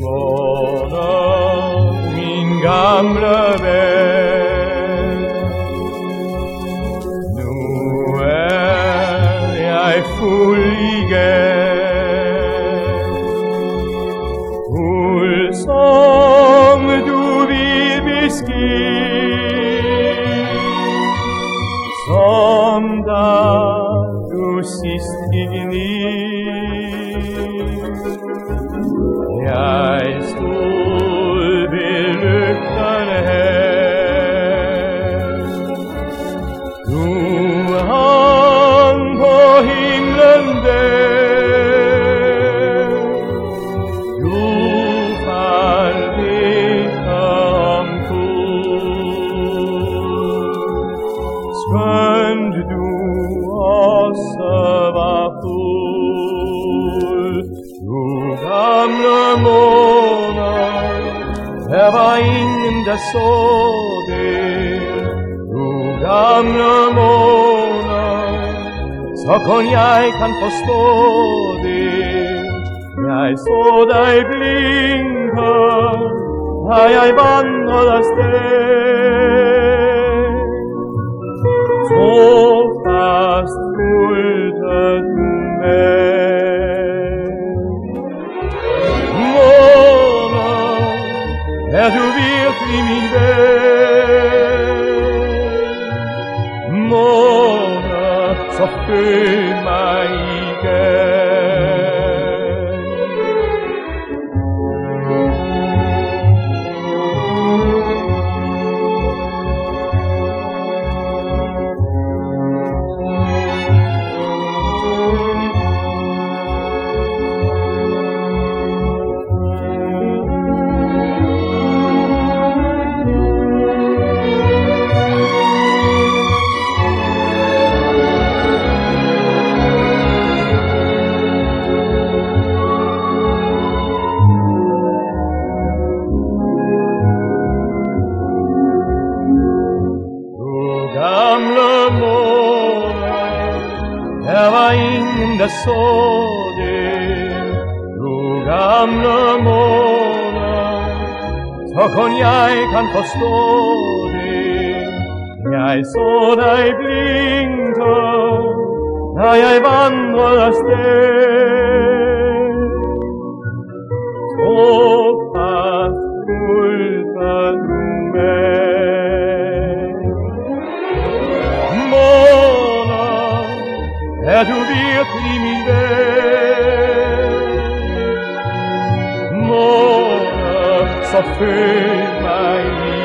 Mona, min gamle istediğini. Ya estul belüktan her Nuhan bohimlende Spend du jeg vandret av sted. para subir timidez. Mona, sos tu maïque. Det. Du gamle måne, så kun jeg kan forstå det. Jeg så deg blinke da jeg vandret av sted. Du virkelig min venn? Måne, så følg